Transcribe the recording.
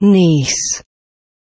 niece